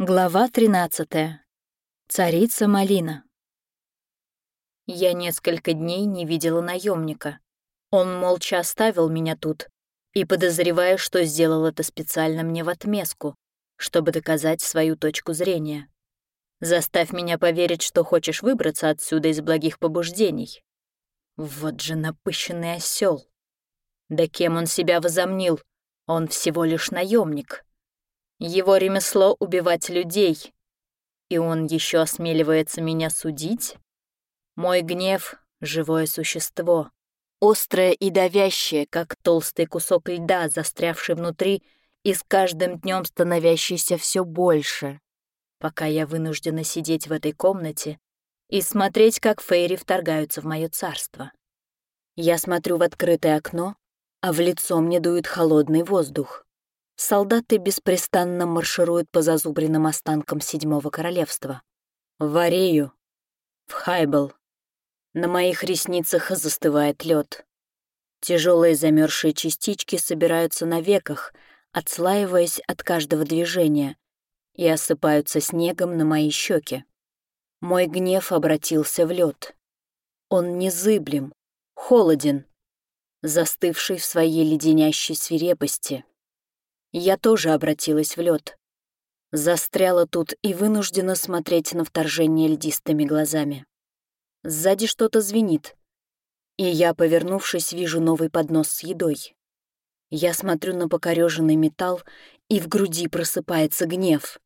Глава 13. Царица Малина. Я несколько дней не видела наемника. Он молча оставил меня тут и подозреваю, что сделал это специально мне в отместку, чтобы доказать свою точку зрения. Заставь меня поверить, что хочешь выбраться отсюда из благих побуждений. Вот же напыщенный осел. Да кем он себя возомнил? Он всего лишь наемник. Его ремесло — убивать людей. И он еще осмеливается меня судить? Мой гнев — живое существо. Острое и давящее, как толстый кусок льда, застрявший внутри и с каждым днем становящийся все больше, пока я вынуждена сидеть в этой комнате и смотреть, как фейри вторгаются в мое царство. Я смотрю в открытое окно, а в лицо мне дует холодный воздух. Солдаты беспрестанно маршируют по зазубренным останкам Седьмого Королевства. В Арею, в Хайбл. На моих ресницах застывает лед. Тяжелые замерзшие частички собираются на веках, отслаиваясь от каждого движения, и осыпаются снегом на мои щеки. Мой гнев обратился в лед. Он незыблем, холоден, застывший в своей леденящей свирепости. Я тоже обратилась в лед. Застряла тут и вынуждена смотреть на вторжение льдистыми глазами. Сзади что-то звенит, и я, повернувшись, вижу новый поднос с едой. Я смотрю на покореженный металл, и в груди просыпается гнев.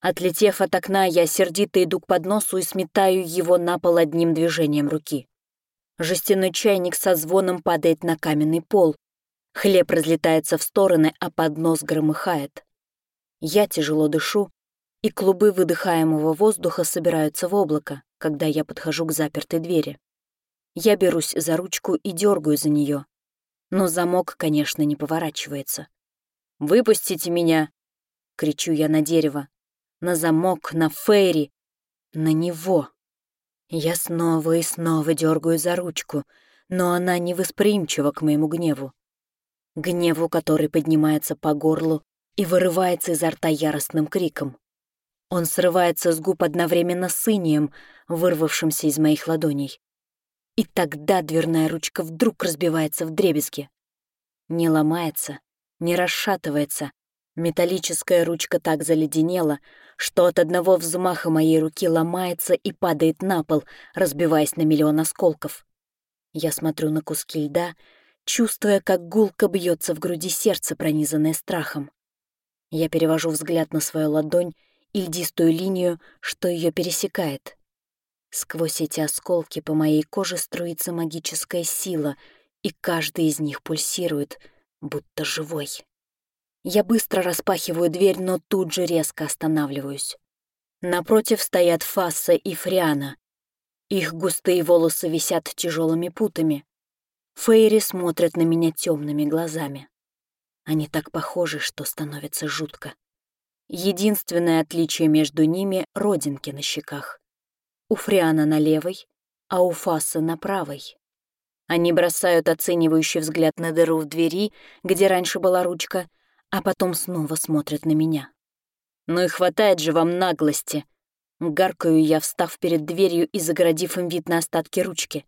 Отлетев от окна, я сердито иду к подносу и сметаю его на пол одним движением руки. Жестяной чайник со звоном падает на каменный пол, Хлеб разлетается в стороны, а поднос громыхает. Я тяжело дышу, и клубы выдыхаемого воздуха собираются в облако, когда я подхожу к запертой двери. Я берусь за ручку и дергаю за нее, но замок, конечно, не поворачивается. «Выпустите меня!» — кричу я на дерево. На замок, на Фейри, на него. Я снова и снова дергаю за ручку, но она невосприимчива к моему гневу гневу, который поднимается по горлу и вырывается изо рта яростным криком. Он срывается с губ одновременно с инием, вырвавшимся из моих ладоней. И тогда дверная ручка вдруг разбивается в дребезги. Не ломается, не расшатывается. Металлическая ручка так заледенела, что от одного взмаха моей руки ломается и падает на пол, разбиваясь на миллион осколков. Я смотрю на куски льда — чувствуя, как гулко бьется в груди сердце, пронизанное страхом. Я перевожу взгляд на свою ладонь и льдистую линию, что ее пересекает. Сквозь эти осколки по моей коже струится магическая сила, и каждый из них пульсирует, будто живой. Я быстро распахиваю дверь, но тут же резко останавливаюсь. Напротив стоят Фасса и Фриана. Их густые волосы висят тяжелыми путами. Фейри смотрят на меня темными глазами. Они так похожи, что становится жутко. Единственное отличие между ними — родинки на щеках. У Фриана на левой, а у Фасса на правой. Они бросают оценивающий взгляд на дыру в двери, где раньше была ручка, а потом снова смотрят на меня. «Ну и хватает же вам наглости!» Гаркаю я, встав перед дверью и загородив им вид на остатки ручки.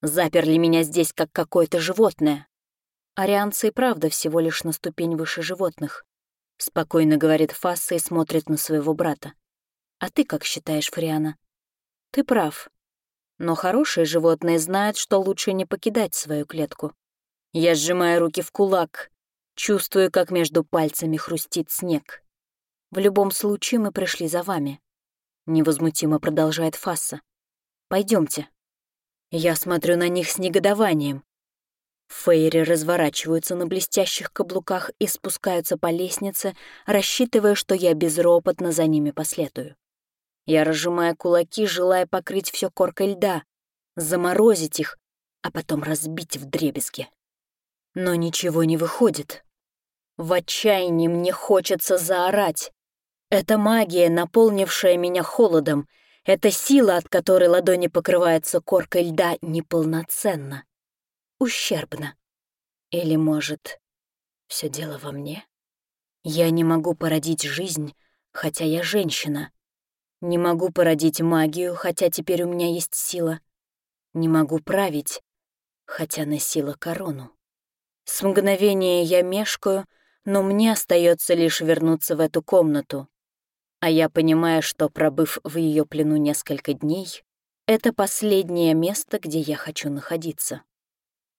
Заперли меня здесь, как какое-то животное. Арианцы и правда всего лишь на ступень выше животных. Спокойно говорит Фасса и смотрит на своего брата. А ты как считаешь, Фриана? Ты прав. Но хорошие животные знают, что лучше не покидать свою клетку. Я сжимаю руки в кулак, чувствую, как между пальцами хрустит снег. В любом случае мы пришли за вами. Невозмутимо продолжает Фасса. Пойдемте. Я смотрю на них с негодованием. Фейри разворачиваются на блестящих каблуках и спускаются по лестнице, рассчитывая, что я безропотно за ними последую. Я разжимаю кулаки, желая покрыть все коркой льда, заморозить их, а потом разбить в дребезги. Но ничего не выходит. В отчаянии мне хочется заорать. Это магия, наполнившая меня холодом, эта сила, от которой ладони покрываются коркой льда, неполноценна, ущербна. Или, может, все дело во мне? Я не могу породить жизнь, хотя я женщина. Не могу породить магию, хотя теперь у меня есть сила. Не могу править, хотя носила корону. С мгновения я мешкаю, но мне остается лишь вернуться в эту комнату. А я понимаю, что, пробыв в ее плену несколько дней, это последнее место, где я хочу находиться.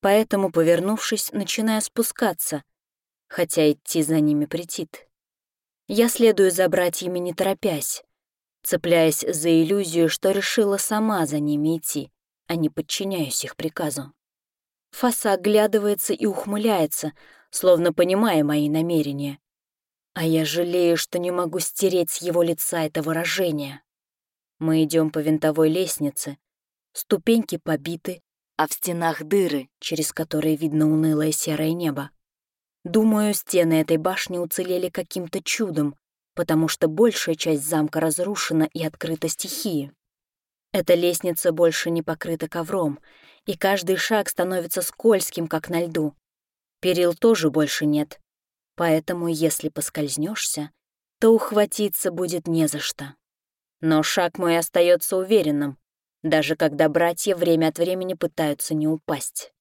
Поэтому, повернувшись, начинаю спускаться, хотя идти за ними претит. Я следую за братьями не торопясь, цепляясь за иллюзию, что решила сама за ними идти, а не подчиняюсь их приказу. Фаса оглядывается и ухмыляется, словно понимая мои намерения. А я жалею, что не могу стереть с его лица это выражение. Мы идем по винтовой лестнице. Ступеньки побиты, а в стенах дыры, через которые видно унылое серое небо. Думаю, стены этой башни уцелели каким-то чудом, потому что большая часть замка разрушена и открыта стихии. Эта лестница больше не покрыта ковром, и каждый шаг становится скользким, как на льду. Перил тоже больше нет, поэтому если поскользнешься, то ухватиться будет не за что. Но шаг мой остается уверенным, даже когда братья время от времени пытаются не упасть.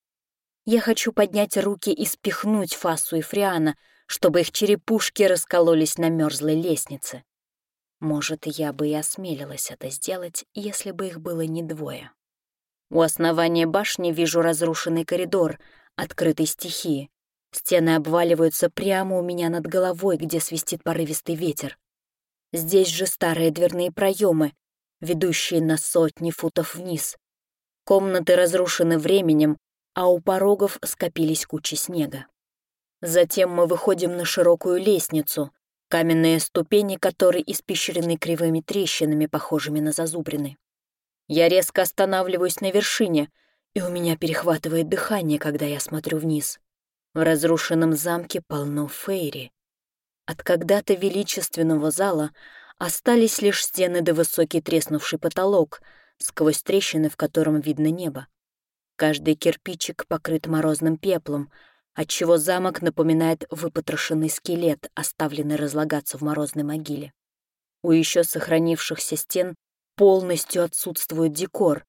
Я хочу поднять руки и спихнуть Фасу и Фриана, чтобы их черепушки раскололись на мерзлой лестнице. Может, я бы и осмелилась это сделать, если бы их было не двое. У основания башни вижу разрушенный коридор, открытый стихии. Стены обваливаются прямо у меня над головой, где свистит порывистый ветер. Здесь же старые дверные проемы, ведущие на сотни футов вниз. Комнаты разрушены временем, а у порогов скопились кучи снега. Затем мы выходим на широкую лестницу, каменные ступени которой испещрены кривыми трещинами, похожими на зазубрины. Я резко останавливаюсь на вершине, и у меня перехватывает дыхание, когда я смотрю вниз. В разрушенном замке полно фейри. От когда-то величественного зала остались лишь стены да высокий треснувший потолок, сквозь трещины, в котором видно небо. Каждый кирпичик покрыт морозным пеплом, отчего замок напоминает выпотрошенный скелет, оставленный разлагаться в морозной могиле. У еще сохранившихся стен полностью отсутствует декор,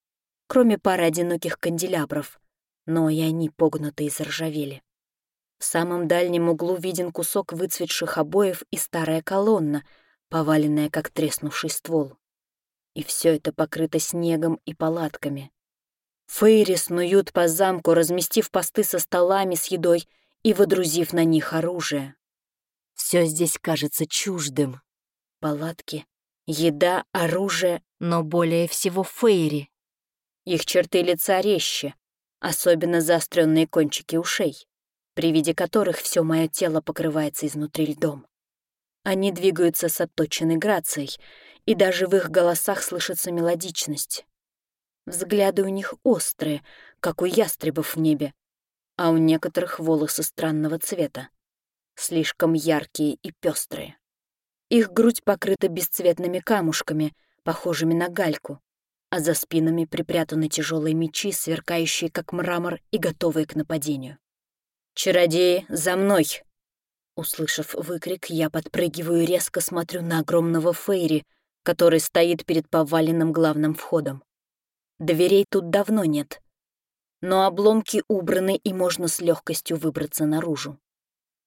кроме пары одиноких канделябров, но и они погнуты и заржавели. В самом дальнем углу виден кусок выцветших обоев и старая колонна, поваленная, как треснувший ствол. И все это покрыто снегом и палатками. Фейри снуют по замку, разместив посты со столами с едой и водрузив на них оружие. Все здесь кажется чуждым. Палатки, еда, оружие, но более всего фейри. Их черты лица резче, особенно заостренные кончики ушей при виде которых все мое тело покрывается изнутри льдом. Они двигаются с отточенной грацией, и даже в их голосах слышится мелодичность. Взгляды у них острые, как у ястребов в небе, а у некоторых волосы странного цвета, слишком яркие и пестрые. Их грудь покрыта бесцветными камушками, похожими на гальку, а за спинами припрятаны тяжелые мечи, сверкающие как мрамор и готовые к нападению. «Чародеи, за мной!» Услышав выкрик, я подпрыгиваю и резко смотрю на огромного Фейри, который стоит перед поваленным главным входом. Дверей тут давно нет, но обломки убраны, и можно с легкостью выбраться наружу.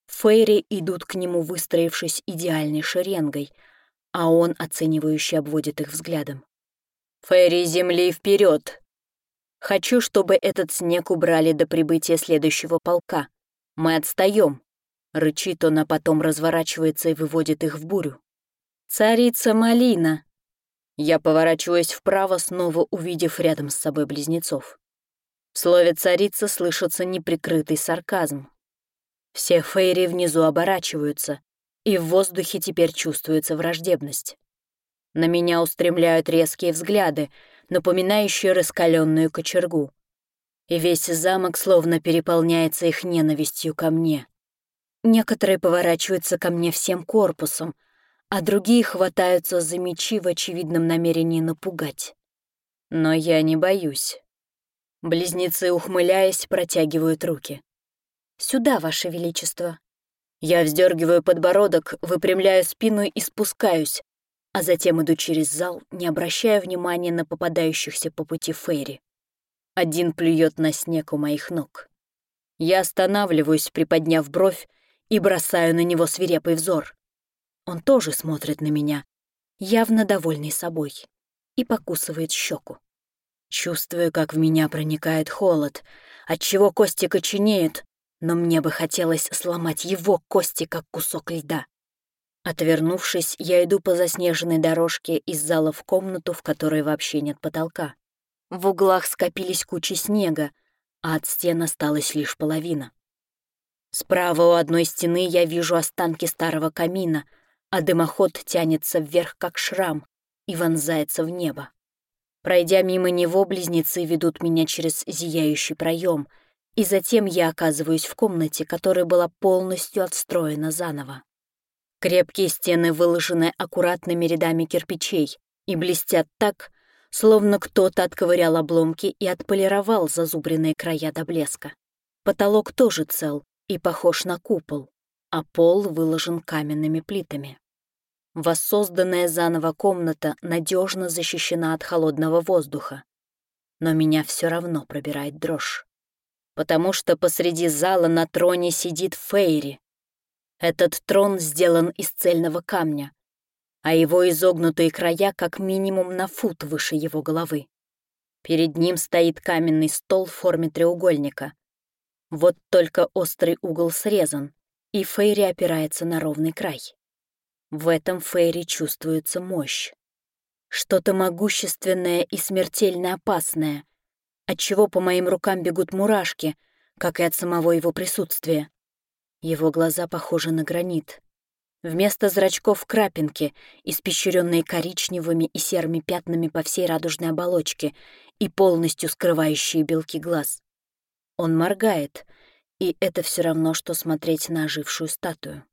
Фейри идут к нему, выстроившись идеальной шеренгой, а он оценивающе обводит их взглядом. «Фейри земли вперед! Хочу, чтобы этот снег убрали до прибытия следующего полка. Мы отстаем. Рычит он, а потом разворачивается и выводит их в бурю. «Царица Малина!» Я поворачиваюсь вправо, снова увидев рядом с собой близнецов. В слове «царица» слышится неприкрытый сарказм. Все фейри внизу оборачиваются, и в воздухе теперь чувствуется враждебность. На меня устремляют резкие взгляды, напоминающие раскаленную кочергу и весь замок словно переполняется их ненавистью ко мне. Некоторые поворачиваются ко мне всем корпусом, а другие хватаются за мечи в очевидном намерении напугать. Но я не боюсь. Близнецы, ухмыляясь, протягивают руки. «Сюда, Ваше Величество!» Я вздергиваю подбородок, выпрямляю спину и спускаюсь, а затем иду через зал, не обращая внимания на попадающихся по пути Фейри. Один плюет на снег у моих ног. Я останавливаюсь, приподняв бровь, и бросаю на него свирепый взор. Он тоже смотрит на меня, явно довольный собой, и покусывает щеку. Чувствую, как в меня проникает холод, отчего кости коченеют, но мне бы хотелось сломать его кости, как кусок льда. Отвернувшись, я иду по заснеженной дорожке из зала в комнату, в которой вообще нет потолка. В углах скопились кучи снега, а от стен осталась лишь половина. Справа у одной стены я вижу останки старого камина, а дымоход тянется вверх, как шрам, и вонзается в небо. Пройдя мимо него, близнецы ведут меня через зияющий проем — и затем я оказываюсь в комнате, которая была полностью отстроена заново. Крепкие стены выложены аккуратными рядами кирпичей и блестят так, словно кто-то отковырял обломки и отполировал зазубренные края до блеска. Потолок тоже цел и похож на купол, а пол выложен каменными плитами. Воссозданная заново комната надежно защищена от холодного воздуха, но меня все равно пробирает дрожь потому что посреди зала на троне сидит Фейри. Этот трон сделан из цельного камня, а его изогнутые края как минимум на фут выше его головы. Перед ним стоит каменный стол в форме треугольника. Вот только острый угол срезан, и Фейри опирается на ровный край. В этом Фейри чувствуется мощь. Что-то могущественное и смертельно опасное, отчего по моим рукам бегут мурашки, как и от самого его присутствия. Его глаза похожи на гранит. Вместо зрачков крапинки, испещренные коричневыми и серыми пятнами по всей радужной оболочке и полностью скрывающие белки глаз. Он моргает, и это все равно, что смотреть на ожившую статую.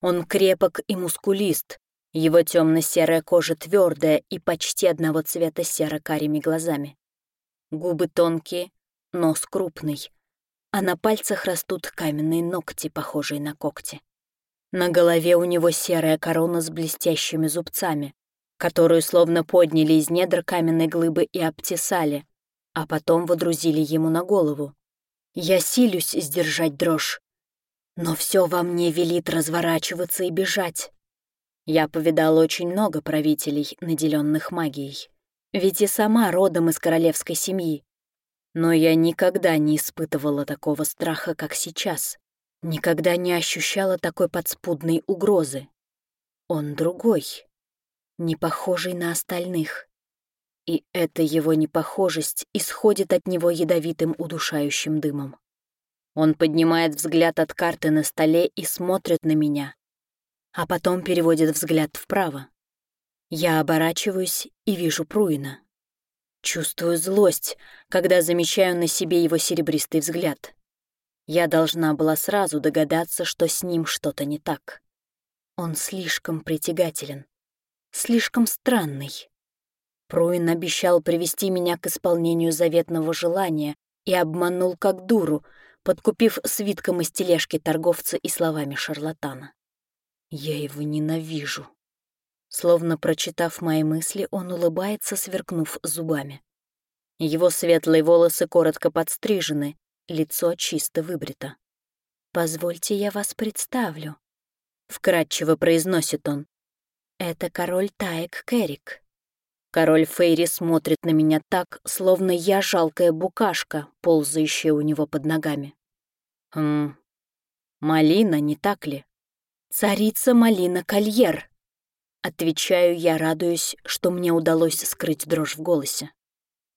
Он крепок и мускулист, его темно-серая кожа твердая и почти одного цвета серо-карими глазами. Губы тонкие, нос крупный, а на пальцах растут каменные ногти, похожие на когти. На голове у него серая корона с блестящими зубцами, которую словно подняли из недр каменной глыбы и обтесали, а потом водрузили ему на голову. Я силюсь сдержать дрожь, но все во мне велит разворачиваться и бежать. Я повидал очень много правителей, наделенных магией ведь и сама родом из королевской семьи. Но я никогда не испытывала такого страха, как сейчас. Никогда не ощущала такой подспудной угрозы. Он другой, не похожий на остальных. И эта его непохожесть исходит от него ядовитым удушающим дымом. Он поднимает взгляд от карты на столе и смотрит на меня, а потом переводит взгляд вправо. Я оборачиваюсь и вижу Пруина. Чувствую злость, когда замечаю на себе его серебристый взгляд. Я должна была сразу догадаться, что с ним что-то не так. Он слишком притягателен, слишком странный. Пруин обещал привести меня к исполнению заветного желания и обманул как дуру, подкупив свитком из тележки торговца и словами шарлатана. Я его ненавижу. Словно прочитав мои мысли, он улыбается, сверкнув зубами. Его светлые волосы коротко подстрижены, лицо чисто выбрито. «Позвольте, я вас представлю», — вкратчиво произносит он. «Это король Таек Керрик». Король Фейри смотрит на меня так, словно я жалкая букашка, ползающая у него под ногами. «Хм... Малина, не так ли?» «Царица Малина Кольер», Отвечаю я, радуюсь, что мне удалось скрыть дрожь в голосе.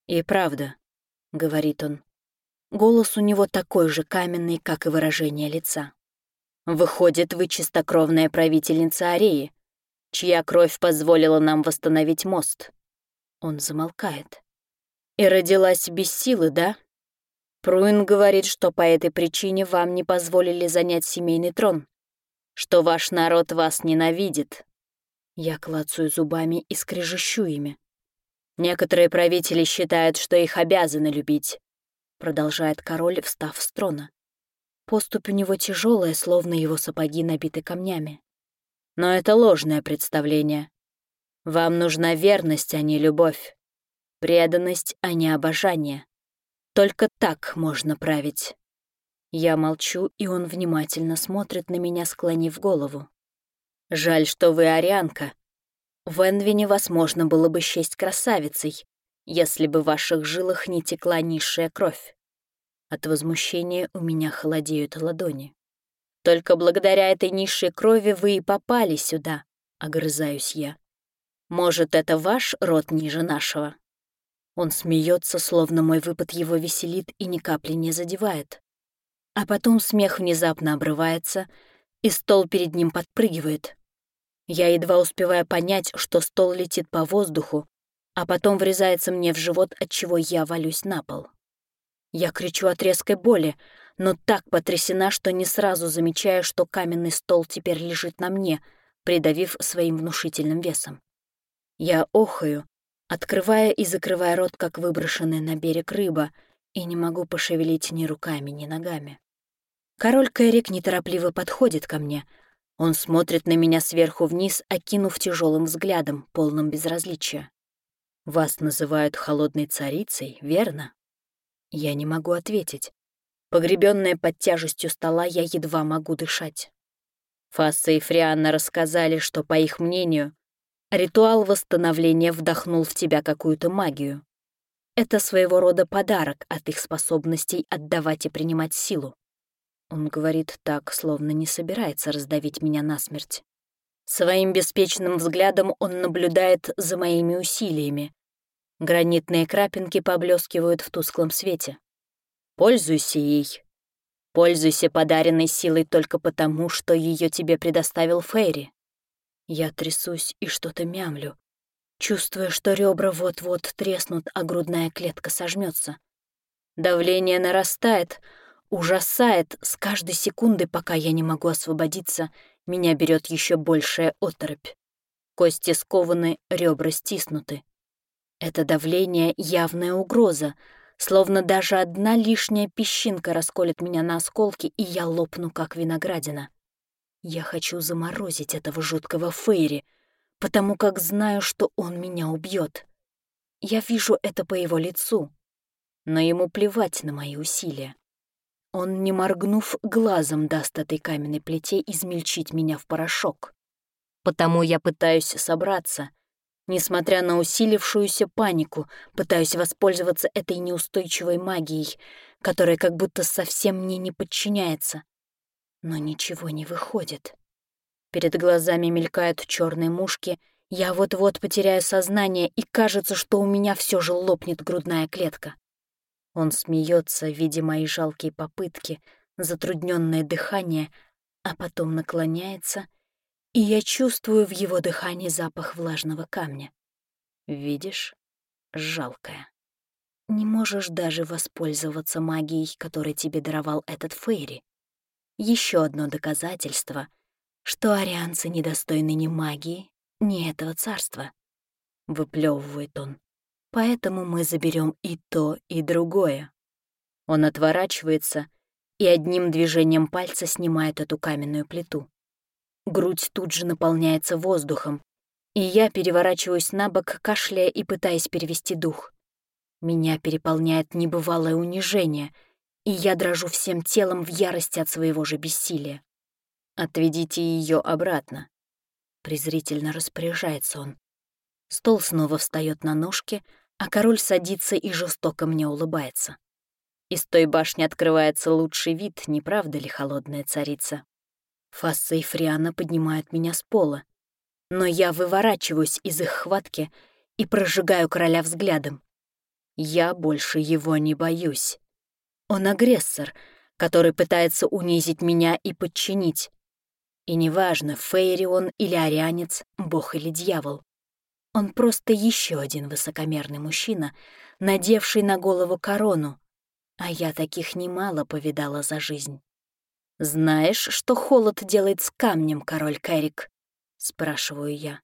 «И правда», — говорит он. Голос у него такой же каменный, как и выражение лица. «Выходит, вы чистокровная правительница Ареи, чья кровь позволила нам восстановить мост». Он замолкает. «И родилась без силы, да?» Пруин говорит, что по этой причине вам не позволили занять семейный трон, что ваш народ вас ненавидит, я клацаю зубами и скрежещу ими. Некоторые правители считают, что их обязаны любить, продолжает король, встав с трона. Поступь у него тяжелая, словно его сапоги набиты камнями. Но это ложное представление. Вам нужна верность, а не любовь. Преданность, а не обожание. Только так можно править. Я молчу, и он внимательно смотрит на меня, склонив голову. Жаль, что вы арианка. В Энвине вас можно было бы счесть красавицей, если бы в ваших жилах не текла низшая кровь. От возмущения у меня холодеют ладони. Только благодаря этой низшей крови вы и попали сюда, огрызаюсь я. Может, это ваш род ниже нашего? Он смеется, словно мой выпад его веселит и ни капли не задевает. А потом смех внезапно обрывается, и стол перед ним подпрыгивает. Я едва успеваю понять, что стол летит по воздуху, а потом врезается мне в живот, от чего я валюсь на пол. Я кричу от резкой боли, но так потрясена, что не сразу замечаю, что каменный стол теперь лежит на мне, придавив своим внушительным весом. Я охаю, открывая и закрывая рот, как выброшенная на берег рыба, и не могу пошевелить ни руками, ни ногами. Король Кэрик неторопливо подходит ко мне. Он смотрит на меня сверху вниз, окинув тяжелым взглядом, полным безразличия. «Вас называют холодной царицей, верно?» Я не могу ответить. Погребенная под тяжестью стола, я едва могу дышать. Фасса и Фрианна рассказали, что, по их мнению, ритуал восстановления вдохнул в тебя какую-то магию. Это своего рода подарок от их способностей отдавать и принимать силу. Он говорит так, словно не собирается раздавить меня насмерть. Своим беспечным взглядом он наблюдает за моими усилиями. Гранитные крапинки поблескивают в тусклом свете. Пользуйся ей. Пользуйся подаренной силой только потому, что ее тебе предоставил Фейри. Я трясусь и что-то мямлю, чувствуя, что ребра вот-вот треснут, а грудная клетка сожмется. Давление нарастает, ужасает с каждой секунды, пока я не могу освободиться, меня берет еще большая оторопь. Кости скованы, ребра стиснуты. Это давление — явная угроза, словно даже одна лишняя песчинка расколет меня на осколки, и я лопну, как виноградина. Я хочу заморозить этого жуткого Фейри, потому как знаю, что он меня убьет. Я вижу это по его лицу, но ему плевать на мои усилия. Он, не моргнув глазом, даст этой каменной плите измельчить меня в порошок. Потому я пытаюсь собраться — Несмотря на усилившуюся панику, пытаюсь воспользоваться этой неустойчивой магией, которая как будто совсем мне не подчиняется. Но ничего не выходит. Перед глазами мелькают черные мушки, я вот-вот потеряю сознание, и кажется, что у меня все же лопнет грудная клетка. Он смеется, видя мои жалкие попытки, затрудненное дыхание, а потом наклоняется и я чувствую в его дыхании запах влажного камня. Видишь? Жалкое. Не можешь даже воспользоваться магией, которой тебе даровал этот Фейри. Еще одно доказательство, что арианцы недостойны ни магии, ни этого царства. Выплевывает он. Поэтому мы заберем и то, и другое. Он отворачивается и одним движением пальца снимает эту каменную плиту. Грудь тут же наполняется воздухом, и я переворачиваюсь на бок, кашляя и пытаясь перевести дух. Меня переполняет небывалое унижение, и я дрожу всем телом в ярости от своего же бессилия. «Отведите ее обратно», — презрительно распоряжается он. Стол снова встает на ножки, а король садится и жестоко мне улыбается. Из той башни открывается лучший вид, не правда ли, холодная царица? Фасса и Фриана поднимают меня с пола. Но я выворачиваюсь из их хватки и прожигаю короля взглядом. Я больше его не боюсь. Он агрессор, который пытается унизить меня и подчинить. И неважно, Фейри он или Арианец, бог или дьявол. Он просто еще один высокомерный мужчина, надевший на голову корону, а я таких немало повидала за жизнь. «Знаешь, что холод делает с камнем, король Кэрик?» — спрашиваю я.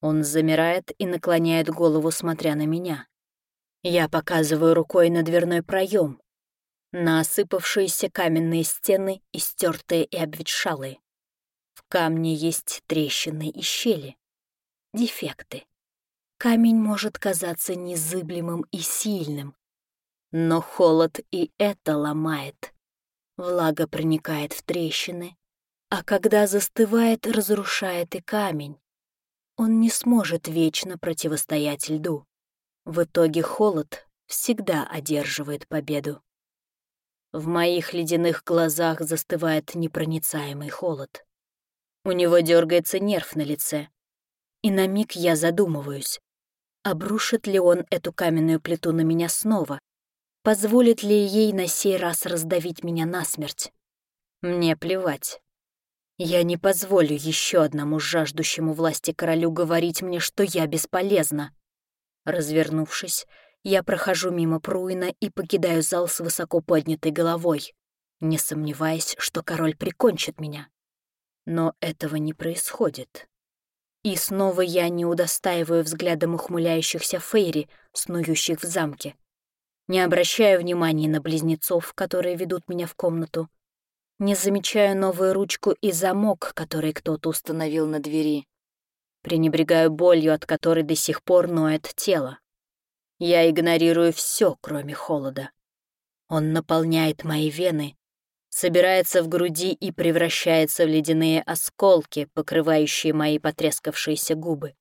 Он замирает и наклоняет голову, смотря на меня. Я показываю рукой на дверной проем. на осыпавшиеся каменные стены, истертые и обветшалые. В камне есть трещины и щели. Дефекты. Камень может казаться незыблемым и сильным, но холод и это ломает. Влага проникает в трещины, а когда застывает, разрушает и камень. Он не сможет вечно противостоять льду. В итоге холод всегда одерживает победу. В моих ледяных глазах застывает непроницаемый холод. У него дергается нерв на лице. И на миг я задумываюсь, обрушит ли он эту каменную плиту на меня снова, позволит ли ей на сей раз раздавить меня насмерть. Мне плевать. Я не позволю еще одному жаждущему власти королю говорить мне, что я бесполезна. Развернувшись, я прохожу мимо Пруина и покидаю зал с высоко поднятой головой, не сомневаясь, что король прикончит меня. Но этого не происходит. И снова я не удостаиваю взглядом ухмыляющихся Фейри, снующих в замке. Не обращаю внимания на близнецов, которые ведут меня в комнату, не замечаю новую ручку и замок, который кто-то установил на двери. Пренебрегаю болью, от которой до сих пор ноет тело. Я игнорирую все, кроме холода. Он наполняет мои вены, собирается в груди и превращается в ледяные осколки, покрывающие мои потрескавшиеся губы.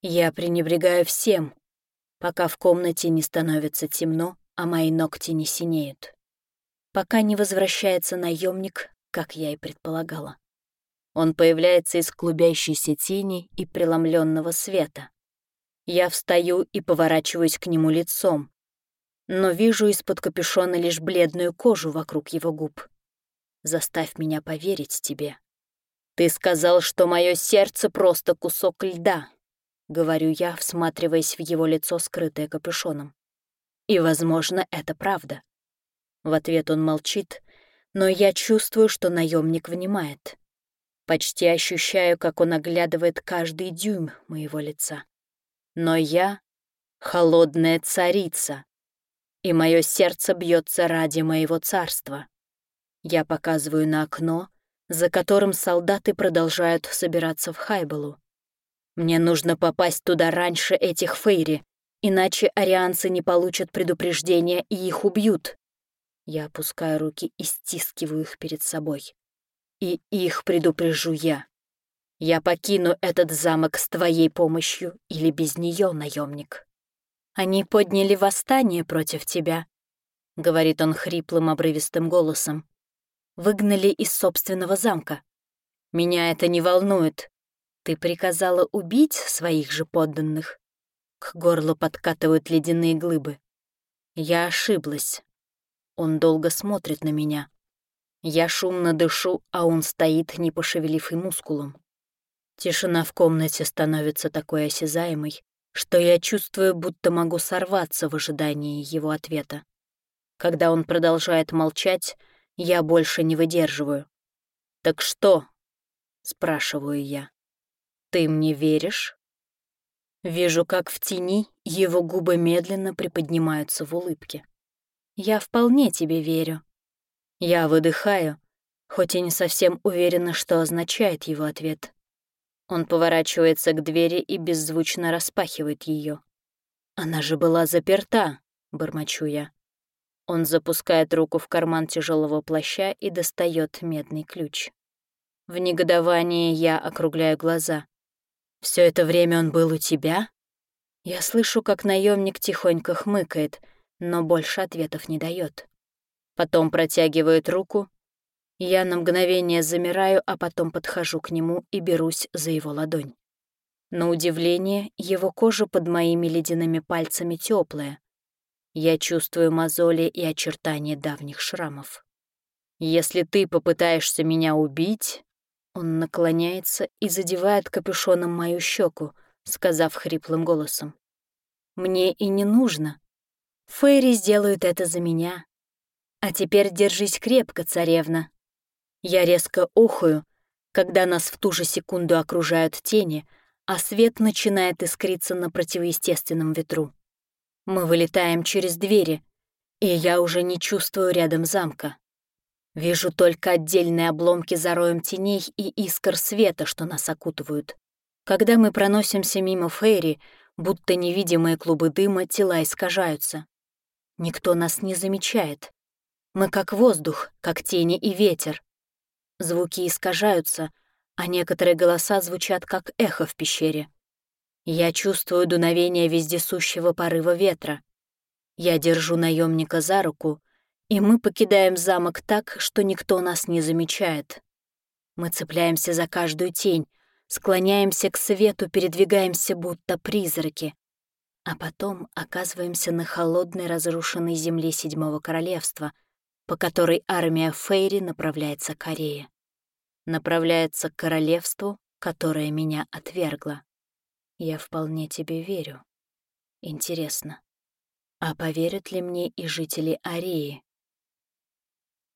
Я пренебрегаю всем, пока в комнате не становится темно, а мои ногти не синеют пока не возвращается наемник, как я и предполагала. Он появляется из клубящейся тени и преломленного света. Я встаю и поворачиваюсь к нему лицом, но вижу из-под капюшона лишь бледную кожу вокруг его губ. Заставь меня поверить тебе. Ты сказал, что мое сердце просто кусок льда, — говорю я, всматриваясь в его лицо, скрытое капюшоном. И, возможно, это правда. В ответ он молчит, но я чувствую, что наемник внимает. Почти ощущаю, как он оглядывает каждый дюйм моего лица. Но я — холодная царица, и мое сердце бьется ради моего царства. Я показываю на окно, за которым солдаты продолжают собираться в Хайбалу. Мне нужно попасть туда раньше этих фейри, иначе арианцы не получат предупреждения и их убьют. Я опускаю руки и стискиваю их перед собой. И их предупрежу я. Я покину этот замок с твоей помощью или без нее, наемник. Они подняли восстание против тебя, — говорит он хриплым обрывистым голосом. Выгнали из собственного замка. Меня это не волнует. Ты приказала убить своих же подданных. К горлу подкатывают ледяные глыбы. Я ошиблась. Он долго смотрит на меня. Я шумно дышу, а он стоит, не пошевелив и мускулом. Тишина в комнате становится такой осязаемой, что я чувствую, будто могу сорваться в ожидании его ответа. Когда он продолжает молчать, я больше не выдерживаю. «Так что?» — спрашиваю я. «Ты мне веришь?» Вижу, как в тени его губы медленно приподнимаются в улыбке. Я вполне тебе верю. Я выдыхаю, хоть и не совсем уверена, что означает его ответ. Он поворачивается к двери и беззвучно распахивает ее. Она же была заперта, бормочу я. Он запускает руку в карман тяжелого плаща и достает медный ключ. В негодовании я округляю глаза. Все это время он был у тебя? Я слышу, как наемник тихонько хмыкает — но больше ответов не дает. Потом протягивает руку. Я на мгновение замираю, а потом подхожу к нему и берусь за его ладонь. На удивление, его кожа под моими ледяными пальцами теплая. Я чувствую мозоли и очертания давних шрамов. «Если ты попытаешься меня убить...» Он наклоняется и задевает капюшоном мою щеку, сказав хриплым голосом. «Мне и не нужно. Фейри сделают это за меня. А теперь держись крепко, царевна. Я резко охую, когда нас в ту же секунду окружают тени, а свет начинает искриться на противоестественном ветру. Мы вылетаем через двери. и я уже не чувствую рядом замка. Вижу только отдельные обломки за роем теней и искр света, что нас окутывают. Когда мы проносимся мимо Фейри, будто невидимые клубы дыма, тела искажаются. Никто нас не замечает. Мы как воздух, как тени и ветер. Звуки искажаются, а некоторые голоса звучат как эхо в пещере. Я чувствую дуновение вездесущего порыва ветра. Я держу наемника за руку, и мы покидаем замок так, что никто нас не замечает. Мы цепляемся за каждую тень, склоняемся к свету, передвигаемся будто призраки, а потом оказываемся на холодной разрушенной земле Седьмого Королевства, по которой армия Фейри направляется к Корее. Направляется к королевству, которое меня отвергло. Я вполне тебе верю. Интересно, а поверят ли мне и жители Ареи?